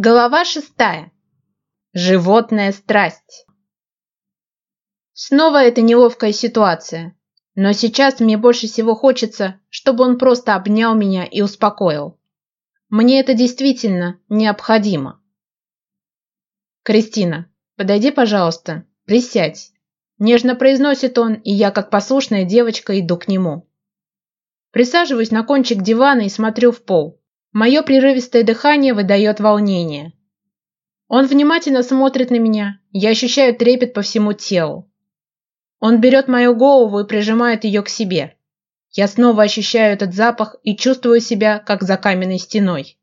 Глава шестая. Животная страсть. Снова эта неловкая ситуация. Но сейчас мне больше всего хочется, чтобы он просто обнял меня и успокоил. Мне это действительно необходимо. Кристина, подойди, пожалуйста, присядь. Нежно произносит он, и я, как послушная девочка, иду к нему. Присаживаюсь на кончик дивана и смотрю в пол. Мое прерывистое дыхание выдает волнение. Он внимательно смотрит на меня. Я ощущаю трепет по всему телу. Он берет мою голову и прижимает ее к себе. Я снова ощущаю этот запах и чувствую себя, как за каменной стеной.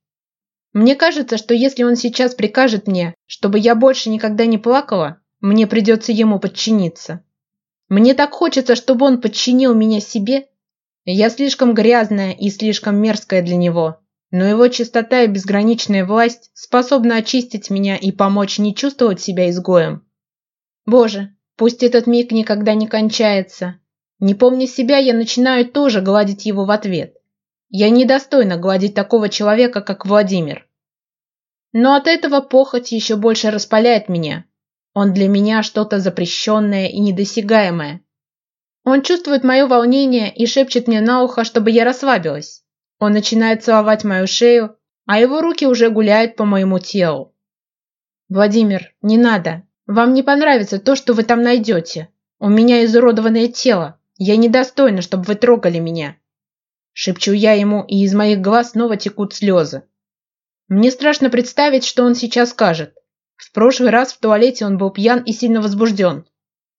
Мне кажется, что если он сейчас прикажет мне, чтобы я больше никогда не плакала, мне придется ему подчиниться. Мне так хочется, чтобы он подчинил меня себе. Я слишком грязная и слишком мерзкая для него но его чистота и безграничная власть способны очистить меня и помочь не чувствовать себя изгоем. Боже, пусть этот миг никогда не кончается. Не помня себя, я начинаю тоже гладить его в ответ. Я недостойна гладить такого человека, как Владимир. Но от этого похоть еще больше распаляет меня. Он для меня что-то запрещенное и недосягаемое. Он чувствует мое волнение и шепчет мне на ухо, чтобы я расслабилась. Он начинает целовать мою шею, а его руки уже гуляют по моему телу. «Владимир, не надо. Вам не понравится то, что вы там найдете. У меня изуродованное тело. Я недостойна, чтобы вы трогали меня». Шепчу я ему, и из моих глаз снова текут слезы. Мне страшно представить, что он сейчас скажет. В прошлый раз в туалете он был пьян и сильно возбужден.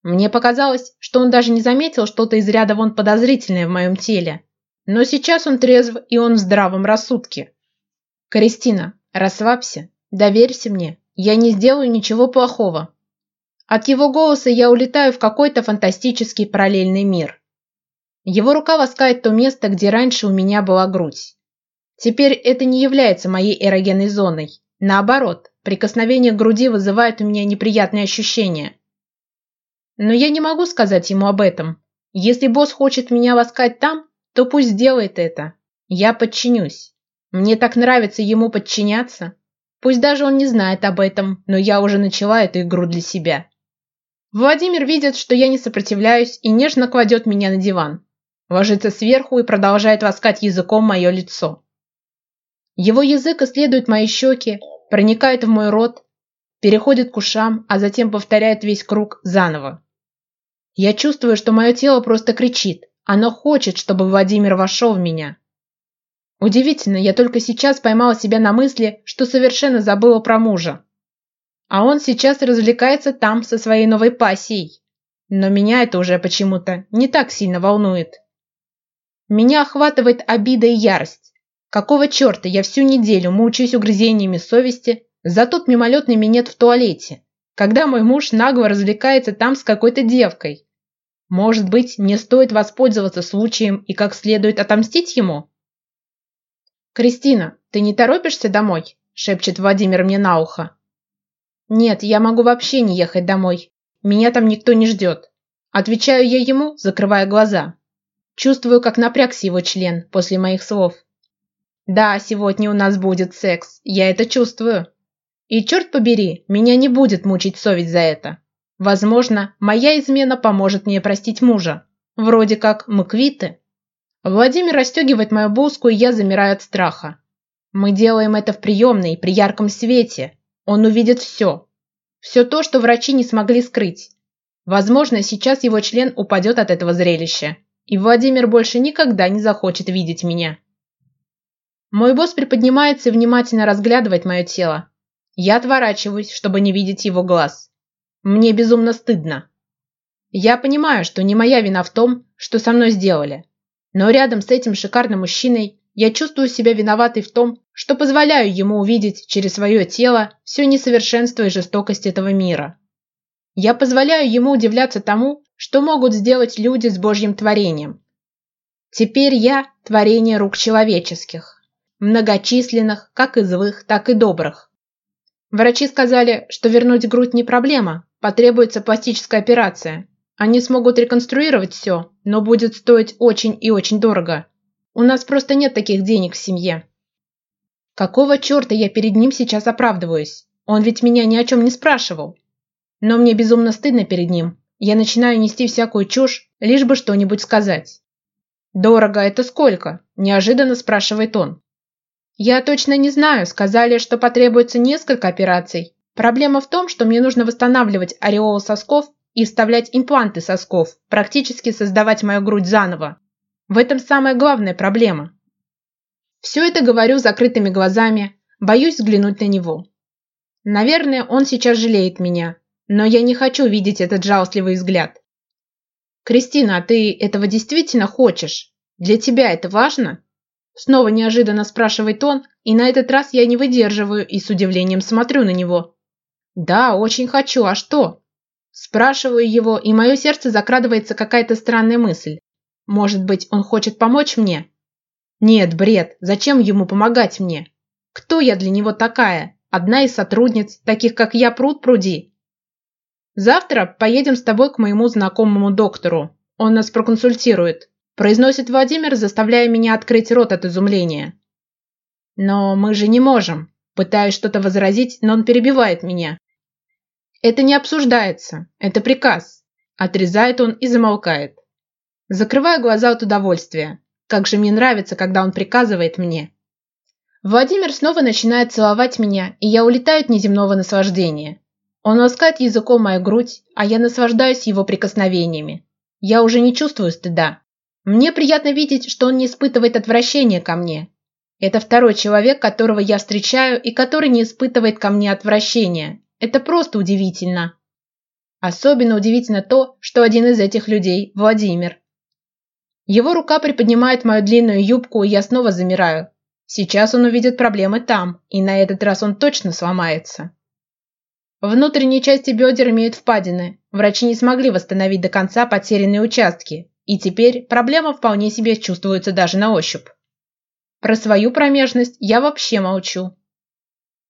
Мне показалось, что он даже не заметил что-то из ряда вон подозрительное в моем теле. Но сейчас он трезв, и он в здравом рассудке. Кристина, расслабься, доверься мне, я не сделаю ничего плохого. От его голоса я улетаю в какой-то фантастический параллельный мир. Его рука ласкает то место, где раньше у меня была грудь. Теперь это не является моей эрогенной зоной. Наоборот, прикосновение к груди вызывает у меня неприятные ощущения. Но я не могу сказать ему об этом. Если босс хочет меня ласкать там, то пусть делает это. Я подчинюсь. Мне так нравится ему подчиняться. Пусть даже он не знает об этом, но я уже начала эту игру для себя. Владимир видит, что я не сопротивляюсь и нежно кладет меня на диван. Ложится сверху и продолжает ласкать языком мое лицо. Его язык исследует мои щеки, проникает в мой рот, переходит к ушам, а затем повторяет весь круг заново. Я чувствую, что мое тело просто кричит, оно хочет, чтобы Владимир вошел в меня. Удивительно, я только сейчас поймала себя на мысли, что совершенно забыла про мужа. А он сейчас развлекается там со своей новой пассией. Но меня это уже почему-то не так сильно волнует. Меня охватывает обида и ярость. Какого черта я всю неделю мучаюсь угрызениями совести за тот мимолетный минет в туалете, когда мой муж нагло развлекается там с какой-то девкой? Может быть, не стоит воспользоваться случаем и как следует отомстить ему? «Кристина, ты не торопишься домой?» – шепчет Владимир мне на ухо. «Нет, я могу вообще не ехать домой. Меня там никто не ждет». Отвечаю я ему, закрывая глаза. Чувствую, как напрягся его член после моих слов. «Да, сегодня у нас будет секс, я это чувствую. И черт побери, меня не будет мучить совесть за это». Возможно, моя измена поможет мне простить мужа. Вроде как мы квиты. Владимир расстегивает мою блузку, и я замираю от страха. Мы делаем это в приемной, при ярком свете. Он увидит все. Все то, что врачи не смогли скрыть. Возможно, сейчас его член упадет от этого зрелища. И Владимир больше никогда не захочет видеть меня. Мой босс приподнимается и внимательно разглядывает мое тело. Я отворачиваюсь, чтобы не видеть его глаз. Мне безумно стыдно. Я понимаю, что не моя вина в том, что со мной сделали. Но рядом с этим шикарным мужчиной я чувствую себя виноватой в том, что позволяю ему увидеть через свое тело все несовершенство и жестокость этого мира. Я позволяю ему удивляться тому, что могут сделать люди с Божьим творением. Теперь я – творение рук человеческих, многочисленных, как и злых, так и добрых. Врачи сказали, что вернуть грудь не проблема, Потребуется пластическая операция. Они смогут реконструировать все, но будет стоить очень и очень дорого. У нас просто нет таких денег в семье. Какого черта я перед ним сейчас оправдываюсь? Он ведь меня ни о чем не спрашивал. Но мне безумно стыдно перед ним. Я начинаю нести всякую чушь, лишь бы что-нибудь сказать. «Дорого это сколько?» – неожиданно спрашивает он. «Я точно не знаю. Сказали, что потребуется несколько операций. Проблема в том, что мне нужно восстанавливать ореол сосков и вставлять импланты сосков, практически создавать мою грудь заново. В этом самая главная проблема. Все это говорю закрытыми глазами, боюсь взглянуть на него. Наверное, он сейчас жалеет меня, но я не хочу видеть этот жалостливый взгляд. «Кристина, а ты этого действительно хочешь? Для тебя это важно?» Снова неожиданно спрашивает он, и на этот раз я не выдерживаю и с удивлением смотрю на него. Да, очень хочу, а что? Спрашиваю его, и мое сердце закрадывается какая-то странная мысль. Может быть, он хочет помочь мне? Нет, бред, зачем ему помогать мне? Кто я для него такая? Одна из сотрудниц, таких как я, пруд пруди. Завтра поедем с тобой к моему знакомому доктору. Он нас проконсультирует. Произносит Владимир, заставляя меня открыть рот от изумления. Но мы же не можем. Пытаюсь что-то возразить, но он перебивает меня. Это не обсуждается. Это приказ. Отрезает он и замолкает. Закрываю глаза от удовольствия. Как же мне нравится, когда он приказывает мне. Владимир снова начинает целовать меня, и я улетаю от неземного наслаждения. Он ласкает языком мою грудь, а я наслаждаюсь его прикосновениями. Я уже не чувствую стыда. Мне приятно видеть, что он не испытывает отвращения ко мне. Это второй человек, которого я встречаю и который не испытывает ко мне отвращения, это просто удивительно. Особенно удивительно то, что один из этих людей – Владимир. Его рука приподнимает мою длинную юбку, и я снова замираю. Сейчас он увидит проблемы там, и на этот раз он точно сломается. Внутренние части бедер имеют впадины. Врачи не смогли восстановить до конца потерянные участки, и теперь проблема вполне себе чувствуется даже на ощупь. Про свою промежность я вообще молчу.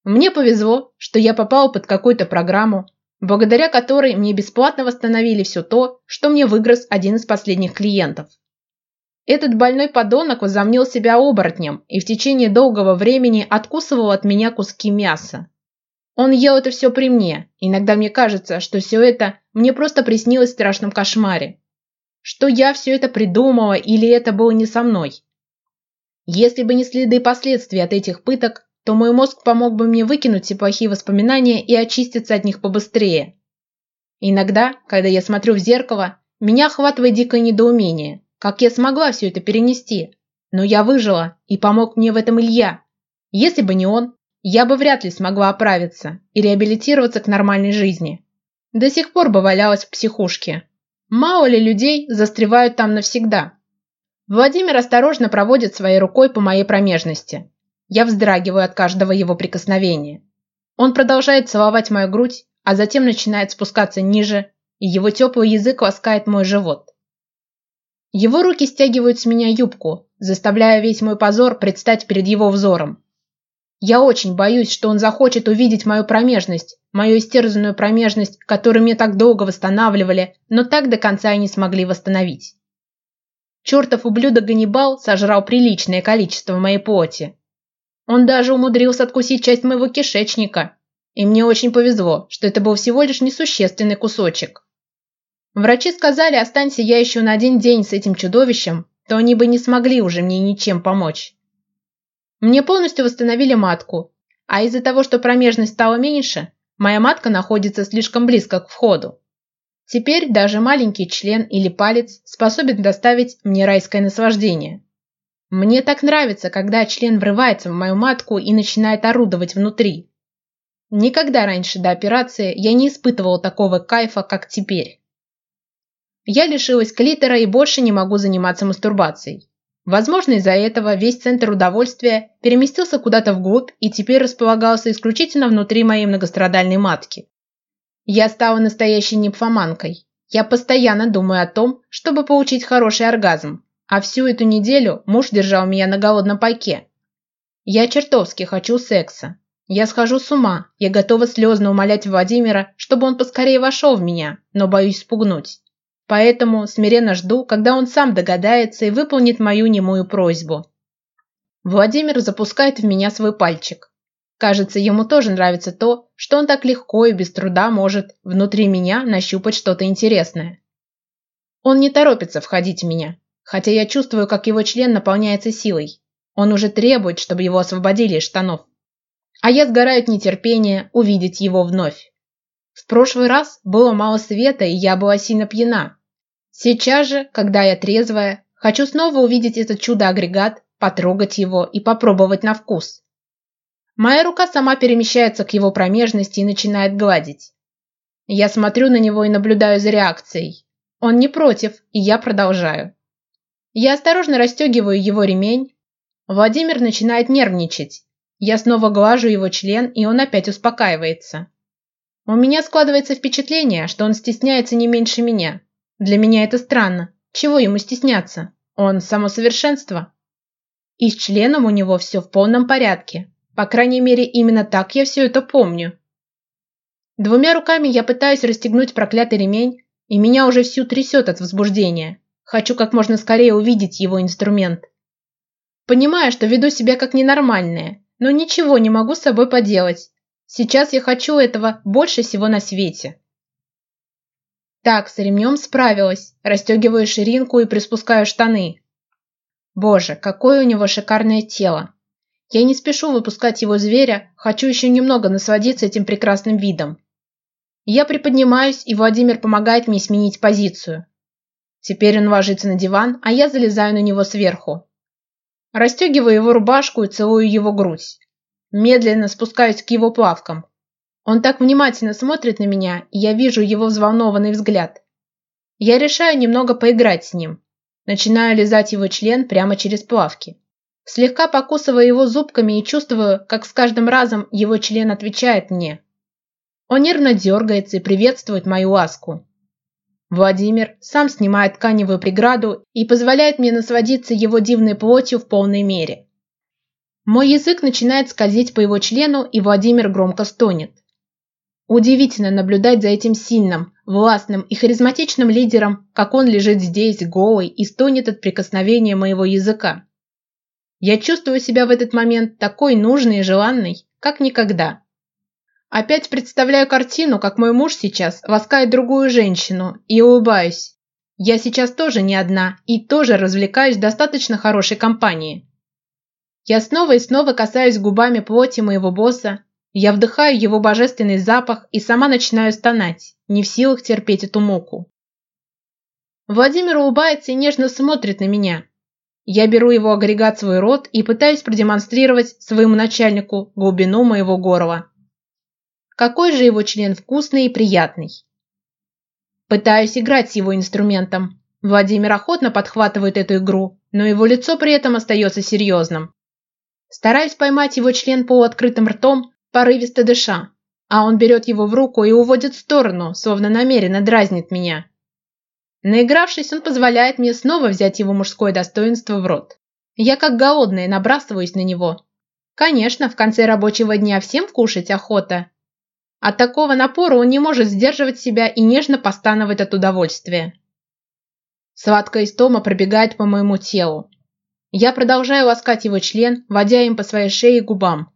Мне повезло, что я попал под какую-то программу, благодаря которой мне бесплатно восстановили все то, что мне выгрыз один из последних клиентов. Этот больной подонок возомнил себя оборотнем и в течение долгого времени откусывал от меня куски мяса. Он ел это все при мне. Иногда мне кажется, что все это мне просто приснилось в страшном кошмаре. Что я все это придумала или это было не со мной. Если бы не следы последствий от этих пыток, то мой мозг помог бы мне выкинуть типа все плохие воспоминания и очиститься от них побыстрее. Иногда, когда я смотрю в зеркало, меня охватывает дикое недоумение, как я смогла все это перенести. Но я выжила, и помог мне в этом Илья. Если бы не он, я бы вряд ли смогла оправиться и реабилитироваться к нормальной жизни. До сих пор бы валялась в психушке. Мало ли людей застревают там навсегда. Владимир осторожно проводит своей рукой по моей промежности. Я вздрагиваю от каждого его прикосновения. Он продолжает целовать мою грудь, а затем начинает спускаться ниже, и его теплый язык ласкает мой живот. Его руки стягивают с меня юбку, заставляя весь мой позор предстать перед его взором. Я очень боюсь, что он захочет увидеть мою промежность, мою истерзанную промежность, которую мне так долго восстанавливали, но так до конца и не смогли восстановить. Чертов ублюдок Ганнибал сожрал приличное количество моей плоти, он даже умудрился откусить часть моего кишечника. И мне очень повезло, что это был всего лишь несущественный кусочек. Врачи сказали, останься я еще на один день с этим чудовищем, то они бы не смогли уже мне ничем помочь. Мне полностью восстановили матку, а из-за того, что промежность стала меньше, моя матка находится слишком близко к входу. Теперь даже маленький член или палец способен доставить мне райское наслаждение. Мне так нравится, когда член врывается в мою матку и начинает орудовать внутри. Никогда раньше до операции я не испытывал такого кайфа, как теперь. Я лишилась клитора и больше не могу заниматься мастурбацией. Возможно, из-за этого весь центр удовольствия переместился куда-то вглубь и теперь располагался исключительно внутри моей многострадальной матки. Я стала настоящей нимфоманкой. Я постоянно думаю о том, чтобы получить хороший оргазм, а всю эту неделю муж держал меня на голодном пайке. Я чертовски хочу секса. Я схожу с ума, я готова слезно умолять Владимира, чтобы он поскорее вошел в меня, но боюсь спугнуть. Поэтому смиренно жду, когда он сам догадается и выполнит мою немую просьбу. Владимир запускает в меня свой пальчик. Кажется, ему тоже нравится то, что он так легко и без труда может внутри меня нащупать что-то интересное. Он не торопится входить в меня, хотя я чувствую, как его член наполняется силой. Он уже требует, чтобы его освободили из штанов. А я сгораю от нетерпения увидеть его вновь. В прошлый раз было мало света, и я была сильно пьяна. Сейчас же, когда я трезвая, хочу снова увидеть этот чудо-агрегат, потрогать его и попробовать на вкус. Моя рука сама перемещается к его промежности и начинает гладить. Я смотрю на него и наблюдаю за реакцией. Он не против, и я продолжаю. Я осторожно расстегиваю его ремень. Владимир начинает нервничать. Я снова глажу его член, и он опять успокаивается. У меня складывается впечатление, что он стесняется не меньше меня. Для меня это странно. Чего ему стесняться? Он само совершенство. И с членом у него все в полном порядке. По крайней мере, именно так я все это помню. Двумя руками я пытаюсь расстегнуть проклятый ремень, и меня уже всю трясет от возбуждения. Хочу как можно скорее увидеть его инструмент. Понимаю, что веду себя как ненормальная, но ничего не могу с собой поделать. Сейчас я хочу этого больше всего на свете. Так, с ремнем справилась, расстегиваю ширинку и приспускаю штаны. Боже, какое у него шикарное тело. Я не спешу выпускать его зверя, хочу еще немного насладиться этим прекрасным видом. Я приподнимаюсь, и Владимир помогает мне сменить позицию. Теперь он ложится на диван, а я залезаю на него сверху. Растегиваю его рубашку и целую его грудь. Медленно спускаюсь к его плавкам. Он так внимательно смотрит на меня, и я вижу его взволнованный взгляд. Я решаю немного поиграть с ним. Начинаю лизать его член прямо через плавки. Слегка покусывая его зубками и чувствую, как с каждым разом его член отвечает мне. Он нервно дергается и приветствует мою ласку. Владимир сам снимает тканевую преграду и позволяет мне насладиться его дивной плотью в полной мере. Мой язык начинает скользить по его члену, и Владимир громко стонет. Удивительно наблюдать за этим сильным, властным и харизматичным лидером, как он лежит здесь, голый, и стонет от прикосновения моего языка. Я чувствую себя в этот момент такой нужной и желанной, как никогда. Опять представляю картину, как мой муж сейчас ласкает другую женщину, и улыбаюсь. Я сейчас тоже не одна и тоже развлекаюсь в достаточно хорошей компании. Я снова и снова касаюсь губами плоти моего босса, я вдыхаю его божественный запах и сама начинаю стонать, не в силах терпеть эту муку. Владимир улыбается и нежно смотрит на меня. Я беру его агрегат в свой рот и пытаюсь продемонстрировать своему начальнику глубину моего горла. Какой же его член вкусный и приятный. Пытаюсь играть с его инструментом. Владимир охотно подхватывает эту игру, но его лицо при этом остается серьезным. Стараюсь поймать его член полуоткрытым ртом, порывисто дыша, а он берет его в руку и уводит в сторону, словно намеренно дразнит меня. Наигравшись, он позволяет мне снова взять его мужское достоинство в рот. Я как голодная набрасываюсь на него. Конечно, в конце рабочего дня всем кушать охота, от такого напора он не может сдерживать себя и нежно постановит от удовольствия. Сладкая истома пробегает по моему телу. Я продолжаю ласкать его член, водя им по своей шее и губам.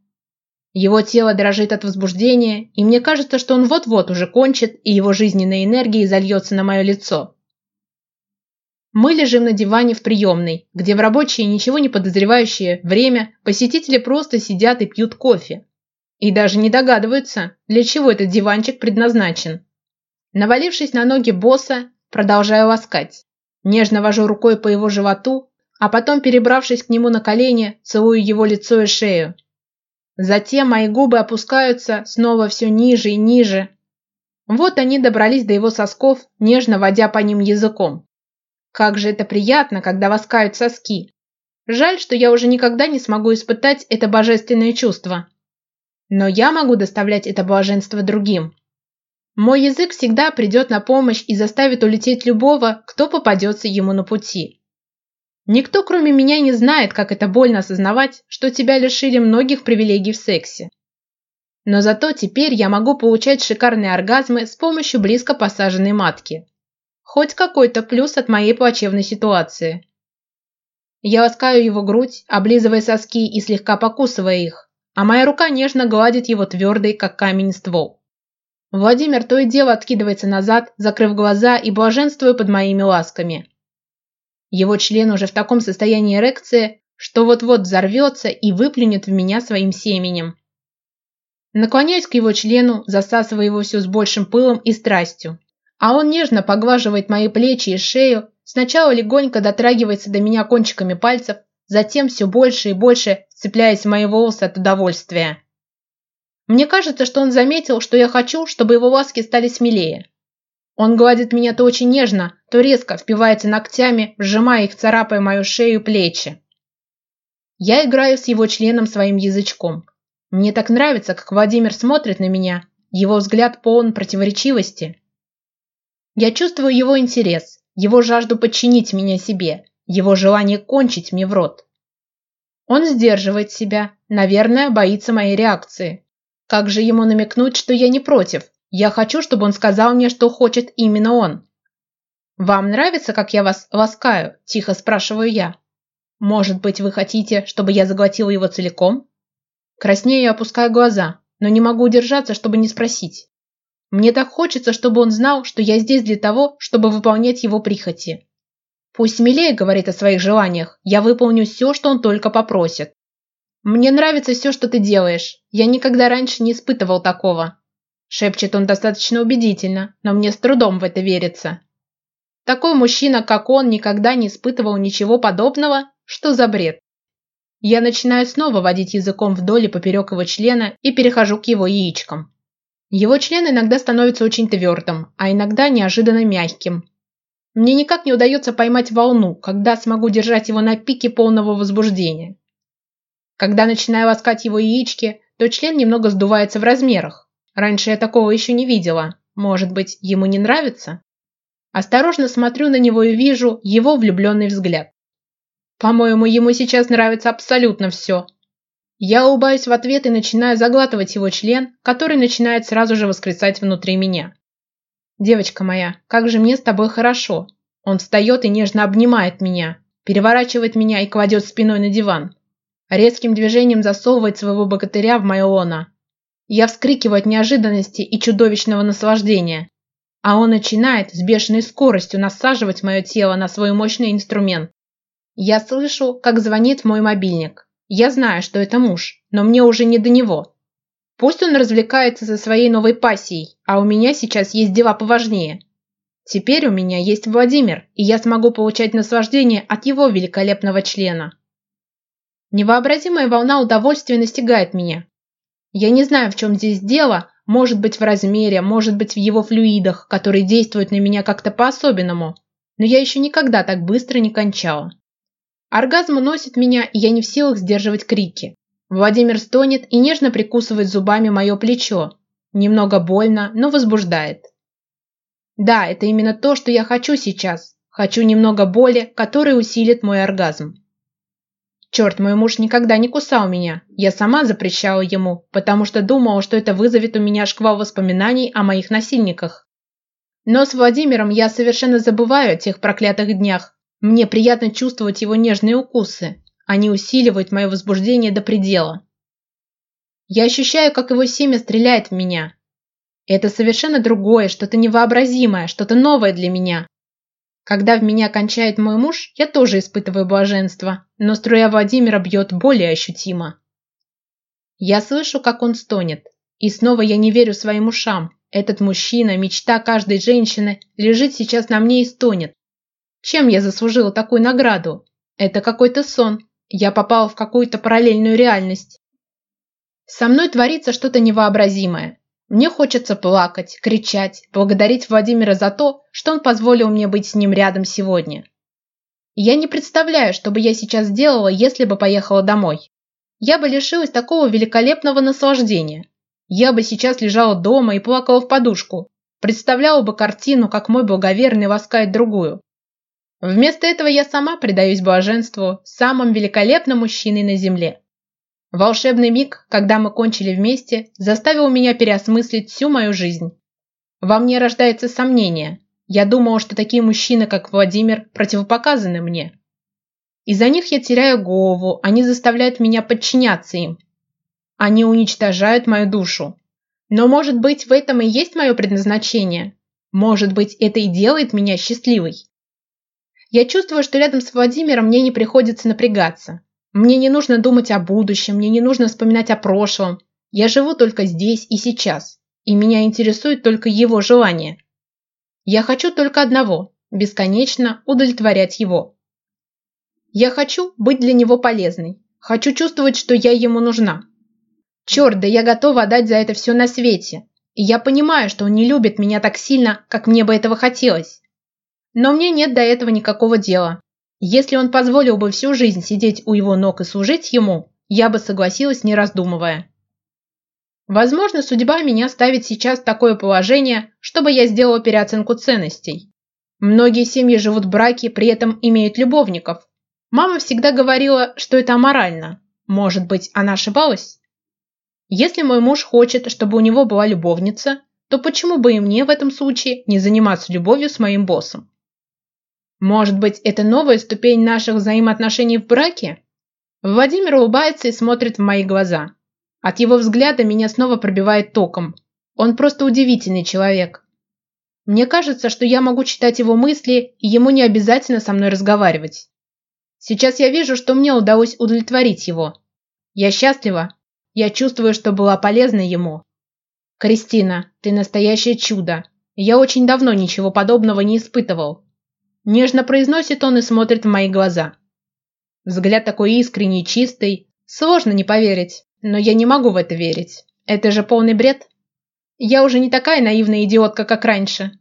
Его тело дрожит от возбуждения, и мне кажется, что он вот-вот уже кончит, и его жизненная энергия зальется на мое лицо. Мы лежим на диване в приемной, где в рабочее, ничего не подозревающее время посетители просто сидят и пьют кофе и даже не догадываются, для чего этот диванчик предназначен. Навалившись на ноги босса, продолжаю ласкать. Нежно вожу рукой по его животу, а потом, перебравшись к нему на колени, целую его лицо и шею. Затем мои губы опускаются снова все ниже и ниже. Вот они добрались до его сосков, нежно водя по ним языком. Как же это приятно, когда ласкают соски. Жаль, что я уже никогда не смогу испытать это божественное чувство но я могу доставлять это блаженство другим. Мой язык всегда придет на помощь и заставит улететь любого, кто попадется ему на пути. Никто, кроме меня, не знает, как это больно осознавать, что тебя лишили многих привилегий в сексе. Но зато теперь я могу получать шикарные оргазмы с помощью близко посаженной матки. Хоть какой-то плюс от моей плачевной ситуации. Я ласкаю его грудь, облизывая соски и слегка покусывая их, а моя рука нежно гладит его твердый, как камень, ствол. Владимир то и дело откидывается назад, закрыв глаза и блаженствуя под моими ласками. Его член уже в таком состоянии эрекции, что вот-вот взорвется и выплюнет в меня своим семенем. Наклоняюсь к его члену, засасывая его все с большим пылом и страстью. А он нежно поглаживает мои плечи и шею, сначала легонько дотрагивается до меня кончиками пальцев, затем все больше и больше цепляясь мои волосы от удовольствия. Мне кажется, что он заметил, что я хочу, чтобы его ласки стали смелее. Он гладит меня то очень нежно, то резко впивается ногтями, сжимая их, царапая мою шею и плечи. Я играю с его членом своим язычком. Мне так нравится, как Владимир смотрит на меня, его взгляд полон противоречивости. Я чувствую его интерес, его жажду подчинить меня себе, его желание кончить мне в рот. Он сдерживает себя, наверное, боится моей реакции. Как же ему намекнуть, что я не против? Я хочу, чтобы он сказал мне, что хочет именно он. «Вам нравится, как я вас ласкаю?» – тихо спрашиваю я. «Может быть, вы хотите, чтобы я заглотила его целиком?» Краснею и опускаю глаза, но не могу удержаться, чтобы не спросить. Мне так хочется, чтобы он знал, что я здесь для того, чтобы выполнять его прихоти. Пусть смелее говорит о своих желаниях. Я выполню все, что он только попросит. Мне нравится все, что ты делаешь. Я никогда раньше не испытывал такого. Шепчет он достаточно убедительно, но мне с трудом в это верится. Такой мужчина, как он, никогда не испытывал ничего подобного? Что за бред? Я начинаю снова водить языком вдоль и поперек его члена и перехожу к его яичкам. Его член иногда становится очень твердым, а иногда неожиданно мягким, мне никак не удается поймать волну, когда смогу держать его на пике полного возбуждения. Когда начинаю ласкать его яички, то член немного сдувается в размерах. Раньше я такого еще не видела. Может быть, ему не нравится? Осторожно смотрю на него и вижу его влюбленный взгляд. По-моему, ему сейчас нравится абсолютно все. Я улыбаюсь в ответ и начинаю заглатывать его член, который начинает сразу же воскресать внутри меня девочка моя как же мне с тобой хорошо. Он встает и нежно обнимает меня переворачивает меня и кладет спиной на диван. Резким движением засовывает своего богатыря в мое лоно. Я вскрикиваю от неожиданности и чудовищного наслаждения. А он начинает с бешеной скоростью насаживать мое тело на свой мощный инструмент. Я слышу как звонит мой мобильник. Я знаю что это муж но мне уже не до него. Пусть он развлекается со своей новой пассией, а у меня сейчас есть дела поважнее. Теперь у меня есть Владимир, и я смогу получать наслаждение от его великолепного члена. Невообразимая волна удовольствия настигает меня. Я не знаю, в чем здесь дело, может быть в размере, может быть в его флюидах, которые действуют на меня как-то по-особенному, но я еще никогда так быстро не кончала. Оргазм уносит меня, и я не в силах сдерживать крики. Владимир стонет и нежно прикусывает зубами мое плечо. Немного больно, но возбуждает. Да, это именно то, что я хочу сейчас. Хочу немного боли, которая усилит мой оргазм. Черт, мой муж никогда не кусал меня. Я сама запрещала ему, потому что думала, что это вызовет у меня шквал воспоминаний о моих насильниках. Но с Владимиром я совершенно забываю о тех проклятых днях. Мне приятно чувствовать его нежные укусы, они усиливают мое возбуждение до предела. Я ощущаю, как его семя стреляет в меня. И это совершенно другое, что-то невообразимое, что-то новое для меня. Когда в меня кончает мой муж, я тоже испытываю блаженство, но струя Владимира бьет более ощутимо. Я слышу, как он стонет. И снова я не верю своим ушам. Этот мужчина, мечта каждой женщины, лежит сейчас на мне и стонет. Чем я заслужила такую награду? Это какой-то сон. Я попал в какую-то параллельную реальность. Со мной творится что-то невообразимое. Мне хочется плакать, кричать, благодарить Владимира за то, что он позволил мне быть с ним рядом сегодня. Я не представляю, что бы я сейчас делала, если бы поехала домой. Я бы лишилась такого великолепного наслаждения. Я бы сейчас лежала дома и плакала в подушку, представляла бы картину, как мой благоверный ласкает другую, Вместо этого я сама предаюсь блаженству, самым великолепным мужчиной на земле. Волшебный миг, когда мы кончили вместе, заставил меня переосмыслить всю мою жизнь. Во мне рождается сомнение. Я думала, что такие мужчины, как Владимир, противопоказаны мне. Из-за них я теряю голову, они заставляют меня подчиняться им. Они уничтожают мою душу. Но, может быть, в этом и есть мое предназначение. Может быть, это и делает меня счастливой. Я чувствую, что рядом с Владимиром мне не приходится напрягаться. Мне не нужно думать о будущем, мне не нужно вспоминать о прошлом. Я живу только здесь и сейчас, и меня интересует только его желание. Я хочу только одного – бесконечно удовлетворять его. Я хочу быть для него полезной. Хочу чувствовать, что я ему нужна. Черт, да я готова отдать за это все на свете. И я понимаю, что он не любит меня так сильно, как мне бы этого хотелось. Но мне нет до этого никакого дела. Если он позволил бы всю жизнь сидеть у его ног и служить ему, я бы согласилась, не раздумывая. Возможно, судьба меня ставит сейчас в такое положение, чтобы я сделала переоценку ценностей. Многие семьи живут в браке, при этом имеют любовников. Мама всегда говорила, что это аморально. Может быть, она ошибалась? Если мой муж хочет, чтобы у него была любовница, то почему бы и мне в этом случае не заниматься любовью с моим боссом? Может быть, это новая ступень наших взаимоотношений в браке? Владимир улыбается и смотрит в мои глаза. От его взгляда меня снова пробивает током. Он просто удивительный человек. Мне кажется, что я могу читать его мысли, и ему не обязательно со мной разговаривать. Сейчас я вижу, что мне удалось удовлетворить его. Я счастлива. Я чувствую, что была полезна ему. Кристина, ты настоящее чудо. Я очень давно ничего подобного не испытывал нежно произносит он и смотрит в мои глаза. Взгляд такой искренний, чистый, сложно не поверить, но я не могу в это верить. Это же полный бред. Я уже не такая наивная идиотка, как раньше.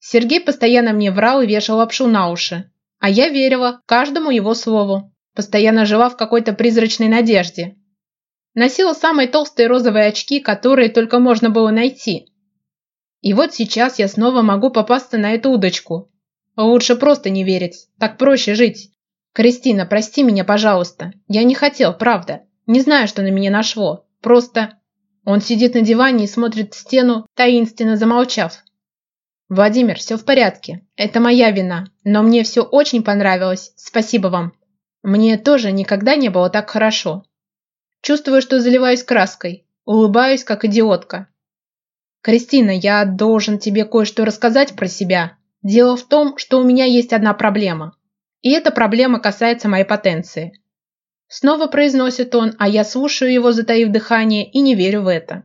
Сергей постоянно мне врал и вешал лапшу на уши, а я верила каждому его слову, постоянно жила в какой-то призрачной надежде. Носила самые толстые розовые очки, которые только можно было найти. И вот сейчас я снова могу попасться на эту удочку, а лучше просто не верить. Так проще жить. Кристина, прости меня, пожалуйста. Я не хотел, правда. Не знаю, что на меня нашло. Просто... Он сидит на диване и смотрит в стену, таинственно замолчав. «Владимир, все в порядке. Это моя вина. Но мне все очень понравилось. Спасибо вам. Мне тоже никогда не было так хорошо. Чувствую, что заливаюсь краской. Улыбаюсь, как идиотка. Кристина, я должен тебе кое-что рассказать про себя. Дело в том, что у меня есть одна проблема. И эта проблема касается моей потенции. Снова произносит он, а я слушаю его, затаив дыхание, и не верю в это.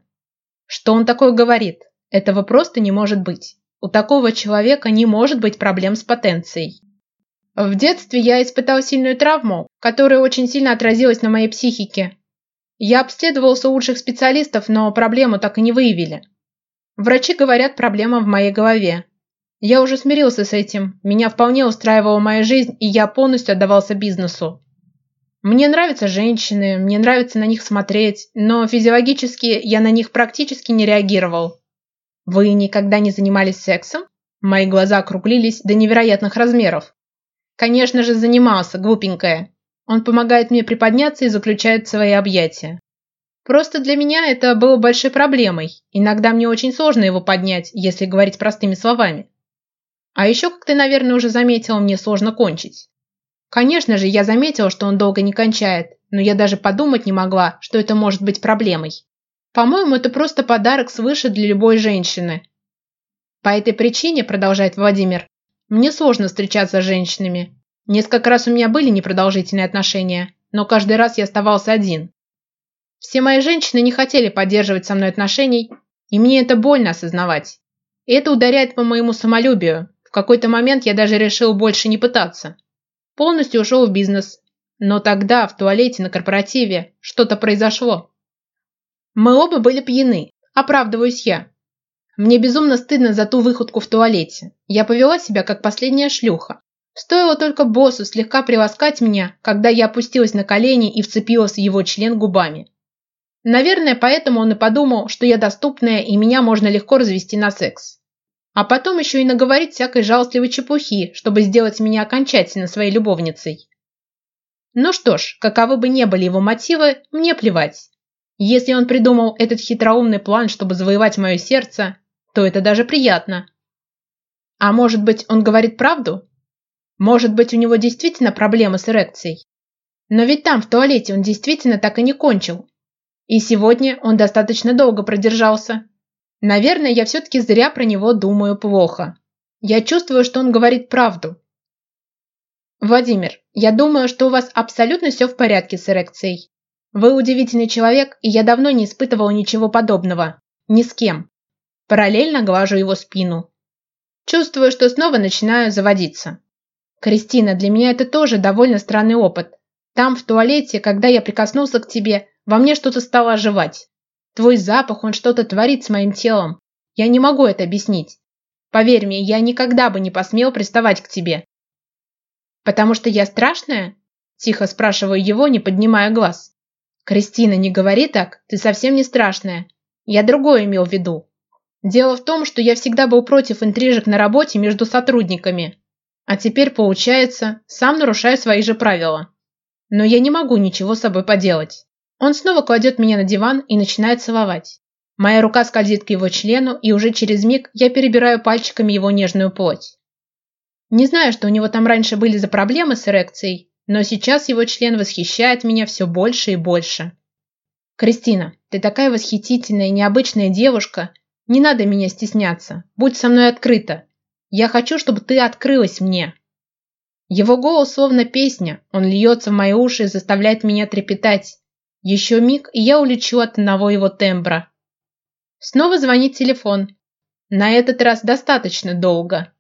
Что он такое говорит? Этого просто не может быть. У такого человека не может быть проблем с потенцией. В детстве я испытал сильную травму, которая очень сильно отразилась на моей психике. Я обследовался у лучших специалистов, но проблему так и не выявили. Врачи говорят, проблема в моей голове, я уже смирился с этим, меня вполне устраивала моя жизнь, и я полностью отдавался бизнесу. Мне нравятся женщины, мне нравится на них смотреть, но физиологически я на них практически не реагировал. Вы никогда не занимались сексом? Мои глаза округлились до невероятных размеров. Конечно же, занимался, глупенькая. Он помогает мне приподняться и заключает свои объятия. Просто для меня это было большой проблемой. Иногда мне очень сложно его поднять, если говорить простыми словами. А еще, как ты, наверное, уже заметил, мне сложно кончить. Конечно же, я заметила, что он долго не кончает, но я даже подумать не могла, что это может быть проблемой. По-моему, это просто подарок свыше для любой женщины. По этой причине, продолжает Владимир, мне сложно встречаться с женщинами. Несколько раз у меня были непродолжительные отношения, но каждый раз я оставался один. Все мои женщины не хотели поддерживать со мной отношений, и мне это больно осознавать. Это ударяет по моему самолюбию, в какой-то момент я даже решил больше не пытаться. Полностью ушел в бизнес. Но тогда, в туалете на корпоративе, что-то произошло. Мы оба были пьяны, оправдываюсь я. Мне безумно стыдно за ту выходку в туалете. Я повела себя, как последняя шлюха. Стоило только боссу слегка приласкать меня, когда я опустилась на колени и вцепилась в его член губами. Наверное, поэтому он и подумал, что я доступная и меня можно легко развести на секс. А потом еще и наговорить всякой жалостливой чепухи, чтобы сделать меня окончательно своей любовницей. Ну что ж, каковы бы ни были его мотивы, мне плевать. Если он придумал этот хитроумный план, чтобы завоевать мое сердце, то это даже приятно. А может быть, он говорит правду? Может быть, у него действительно проблемы с эрекцией? Но ведь там, в туалете, он действительно так и не кончил. И сегодня он достаточно долго продержался. Наверное, я все-таки зря про него думаю плохо. Я чувствую, что он говорит правду. Владимир, я думаю, что у вас абсолютно все в порядке с эрекцией. Вы удивительный человек, и я давно не испытывала ничего подобного. Ни с кем. Параллельно глажу его спину. Чувствую, что снова начинаю заводиться. Кристина, для меня это тоже довольно странный опыт. Там, в туалете, когда я прикоснулся к тебе, во мне что-то стало оживать. Твой запах, он что-то творит с моим телом. Я не могу это объяснить. Поверь мне, я никогда бы не посмел приставать к тебе. Потому что я страшная? Тихо спрашиваю его, не поднимая глаз. Кристина, не говори так, ты совсем не страшная. Я другое имел в виду. Дело в том, что я всегда был против интрижек на работе между сотрудниками. А теперь, получается, сам нарушаю свои же правила. Но я не могу ничего с собой поделать. Он снова кладет меня на диван и начинает целовать. Моя рука скользит к его члену, и уже через миг я перебираю пальчиками его нежную плоть. Не знаю, что у него там раньше были за проблемы с эрекцией, но сейчас его член восхищает меня все больше и больше. «Кристина, ты такая восхитительная и необычная девушка. Не надо меня стесняться. Будь со мной открыта. Я хочу, чтобы ты открылась мне». Его голос словно песня, он льется в мои уши и заставляет меня трепетать. Еще миг, и я улечу от одного его тембра. Снова звонит телефон. На этот раз достаточно долго.